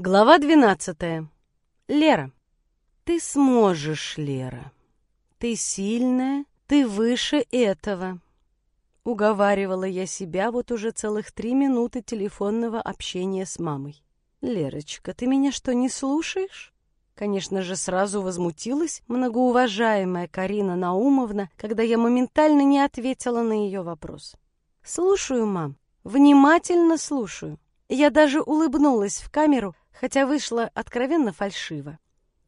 Глава двенадцатая. Лера. Ты сможешь, Лера. Ты сильная, ты выше этого. Уговаривала я себя вот уже целых три минуты телефонного общения с мамой. Лерочка, ты меня что, не слушаешь? Конечно же, сразу возмутилась многоуважаемая Карина Наумовна, когда я моментально не ответила на ее вопрос. «Слушаю, мам. Внимательно слушаю». Я даже улыбнулась в камеру, хотя вышла откровенно фальшиво.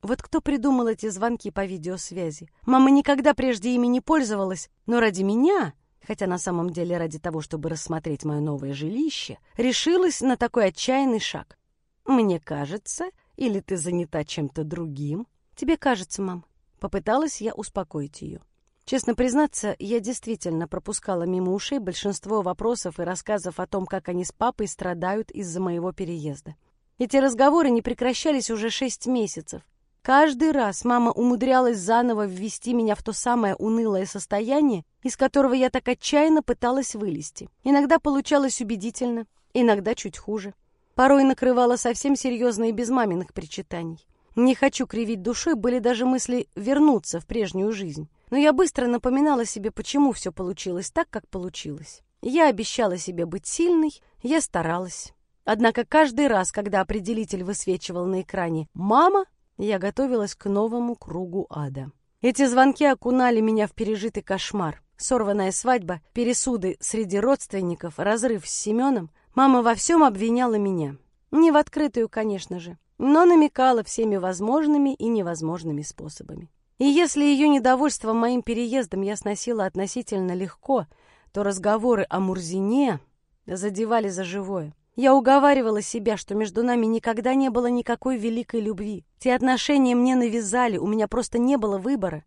Вот кто придумал эти звонки по видеосвязи? Мама никогда прежде ими не пользовалась, но ради меня, хотя на самом деле ради того, чтобы рассмотреть мое новое жилище, решилась на такой отчаянный шаг. Мне кажется, или ты занята чем-то другим? Тебе кажется, мам. Попыталась я успокоить ее. Честно признаться, я действительно пропускала мимо ушей большинство вопросов и рассказов о том, как они с папой страдают из-за моего переезда. Эти разговоры не прекращались уже шесть месяцев. Каждый раз мама умудрялась заново ввести меня в то самое унылое состояние, из которого я так отчаянно пыталась вылезти. Иногда получалось убедительно, иногда чуть хуже. Порой накрывала совсем серьезно и без маминых причитаний. Не хочу кривить душой, были даже мысли вернуться в прежнюю жизнь. Но я быстро напоминала себе, почему все получилось так, как получилось. Я обещала себе быть сильной, я старалась. Однако каждый раз, когда определитель высвечивал на экране «Мама», я готовилась к новому кругу ада. Эти звонки окунали меня в пережитый кошмар. Сорванная свадьба, пересуды среди родственников, разрыв с Семеном. Мама во всем обвиняла меня. Не в открытую, конечно же, но намекала всеми возможными и невозможными способами. И если ее недовольство моим переездом я сносила относительно легко, то разговоры о Мурзине задевали за живое. Я уговаривала себя, что между нами никогда не было никакой великой любви. Те отношения мне навязали, у меня просто не было выбора.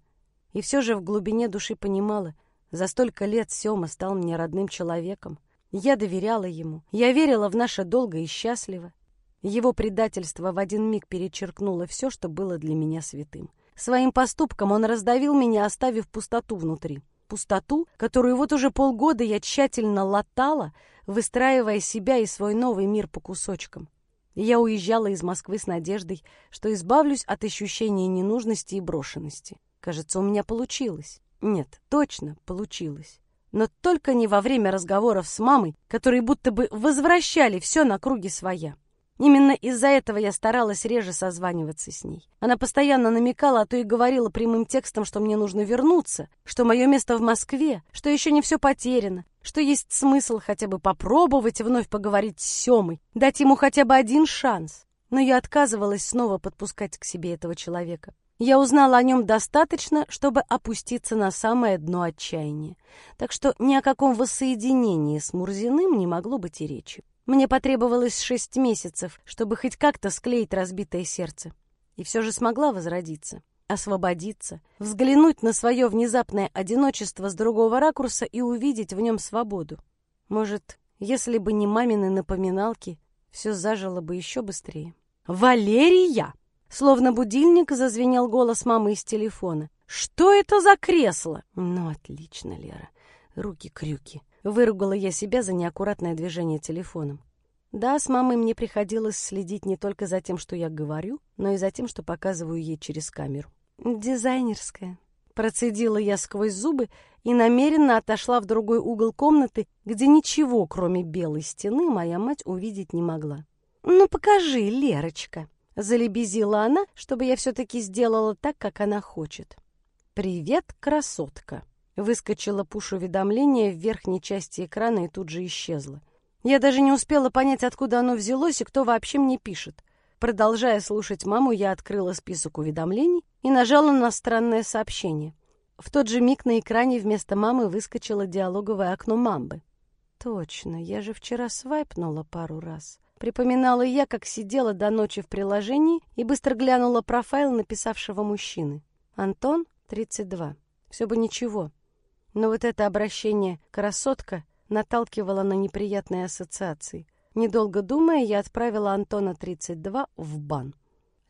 И все же в глубине души понимала, за столько лет Сема стал мне родным человеком. Я доверяла ему, я верила в наше долго и счастливо. Его предательство в один миг перечеркнуло все, что было для меня святым. Своим поступком он раздавил меня, оставив пустоту внутри. Пустоту, которую вот уже полгода я тщательно латала, выстраивая себя и свой новый мир по кусочкам. Я уезжала из Москвы с надеждой, что избавлюсь от ощущения ненужности и брошенности. Кажется, у меня получилось. Нет, точно получилось. Но только не во время разговоров с мамой, которые будто бы возвращали все на круги своя. Именно из-за этого я старалась реже созваниваться с ней. Она постоянно намекала, а то и говорила прямым текстом, что мне нужно вернуться, что мое место в Москве, что еще не все потеряно, что есть смысл хотя бы попробовать вновь поговорить с Семой, дать ему хотя бы один шанс. Но я отказывалась снова подпускать к себе этого человека. Я узнала о нем достаточно, чтобы опуститься на самое дно отчаяния. Так что ни о каком воссоединении с Мурзиным не могло быть и речи. Мне потребовалось шесть месяцев, чтобы хоть как-то склеить разбитое сердце. И все же смогла возродиться, освободиться, взглянуть на свое внезапное одиночество с другого ракурса и увидеть в нем свободу. Может, если бы не мамины напоминалки, все зажило бы еще быстрее. «Валерия!» Словно будильник зазвенел голос мамы из телефона. «Что это за кресло?» «Ну, отлично, Лера. Руки-крюки. Выругала я себя за неаккуратное движение телефоном. Да, с мамой мне приходилось следить не только за тем, что я говорю, но и за тем, что показываю ей через камеру. «Дизайнерская», — процедила я сквозь зубы и намеренно отошла в другой угол комнаты, где ничего, кроме белой стены, моя мать увидеть не могла. «Ну, покажи, Лерочка», — залебезила она, чтобы я все-таки сделала так, как она хочет. «Привет, красотка», Выскочило пуш-уведомление в верхней части экрана и тут же исчезло. Я даже не успела понять, откуда оно взялось и кто вообще мне пишет. Продолжая слушать маму, я открыла список уведомлений и нажала на странное сообщение. В тот же миг на экране вместо мамы выскочило диалоговое окно мамбы. Точно, я же вчера свайпнула пару раз. Припоминала я, как сидела до ночи в приложении и быстро глянула профайл написавшего мужчины. Антон, 32. Все бы ничего, но вот это обращение «красотка» наталкивало на неприятные ассоциации. Недолго думая, я отправила Антона 32 в бан.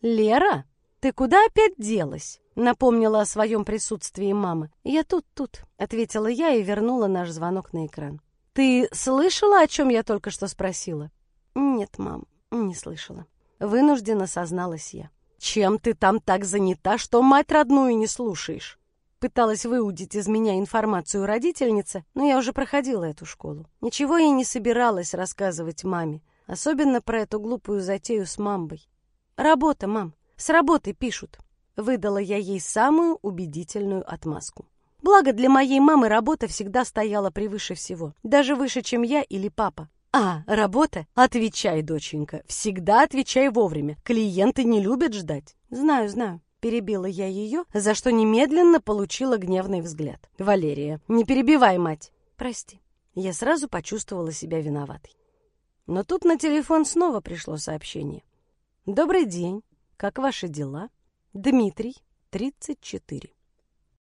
«Лера, ты куда опять делась?» — напомнила о своем присутствии мама. «Я тут, тут», — ответила я и вернула наш звонок на экран. «Ты слышала, о чем я только что спросила?» «Нет, мам, не слышала». Вынужденно созналась я. «Чем ты там так занята, что мать родную не слушаешь?» Пыталась выудить из меня информацию родительница, но я уже проходила эту школу. Ничего я не собиралась рассказывать маме, особенно про эту глупую затею с мамбой. «Работа, мам, с работы пишут», — выдала я ей самую убедительную отмазку. Благо для моей мамы работа всегда стояла превыше всего, даже выше, чем я или папа. «А, работа? Отвечай, доченька, всегда отвечай вовремя. Клиенты не любят ждать». «Знаю, знаю», Перебила я ее, за что немедленно получила гневный взгляд. «Валерия, не перебивай, мать!» «Прости». Я сразу почувствовала себя виноватой. Но тут на телефон снова пришло сообщение. «Добрый день. Как ваши дела?» «Дмитрий, 34».